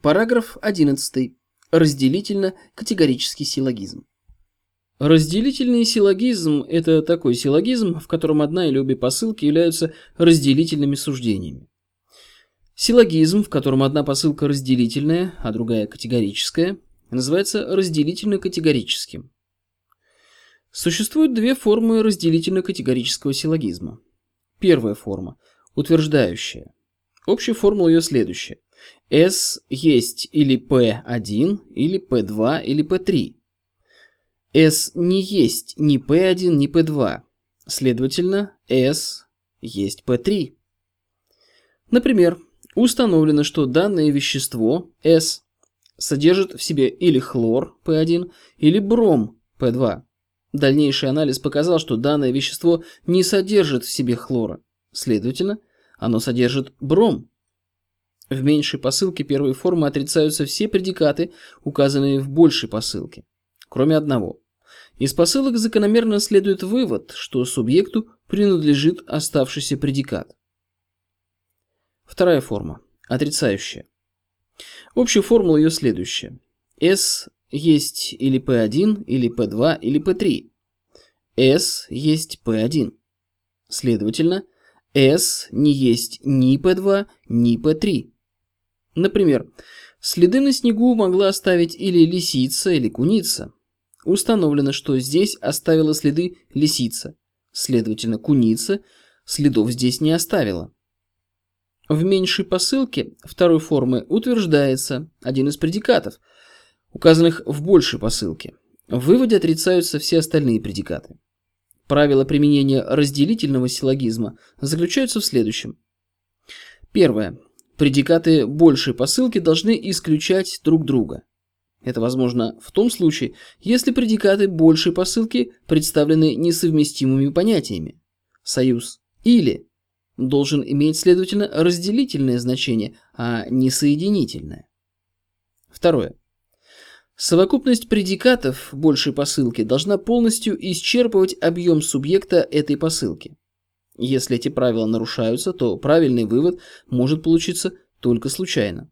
Параграф 11. Разделительно-категорический силлогизм. Разделительный силлогизм – это такой силлогизм, в котором одна или обе посылки являются разделительными суждениями. Силлогизм, в котором одна посылка разделительная, а другая категорическая, называется разделительно-категорическим. Существует две формы разделительно-категорического силлогизма. Первая форма – утверждающая. Общая формула ее следующая. S есть или P1, или P2, или P3. S не есть ни P1, ни P2. Следовательно, S есть P3. Например, установлено, что данное вещество S содержит в себе или хлор P1, или бром P2. Дальнейший анализ показал, что данное вещество не содержит в себе хлора. Следовательно, оно содержит бром. В меньшей посылке первой формы отрицаются все предикаты, указанные в большей посылке, кроме одного. Из посылок закономерно следует вывод, что субъекту принадлежит оставшийся предикат. Вторая форма. Отрицающая. Общая формула ее следующая. S есть или P1, или P2, или P3. S есть P1. Следовательно, S не есть ни P2, ни P3. Например, следы на снегу могла оставить или лисица, или куница. Установлено, что здесь оставила следы лисица. Следовательно, куница следов здесь не оставила. В меньшей посылке второй формы утверждается один из предикатов, указанных в большей посылке. В выводе отрицаются все остальные предикаты. Правила применения разделительного силлогизма заключаются в следующем. Первое. Предикаты большей посылки должны исключать друг друга. Это возможно в том случае, если предикаты большей посылки представлены несовместимыми понятиями. Союз «или» должен иметь, следовательно, разделительное значение, а не соединительное. Второе. Совокупность предикатов большей посылки должна полностью исчерпывать объем субъекта этой посылки. Если эти правила нарушаются, то правильный вывод может получиться только случайно.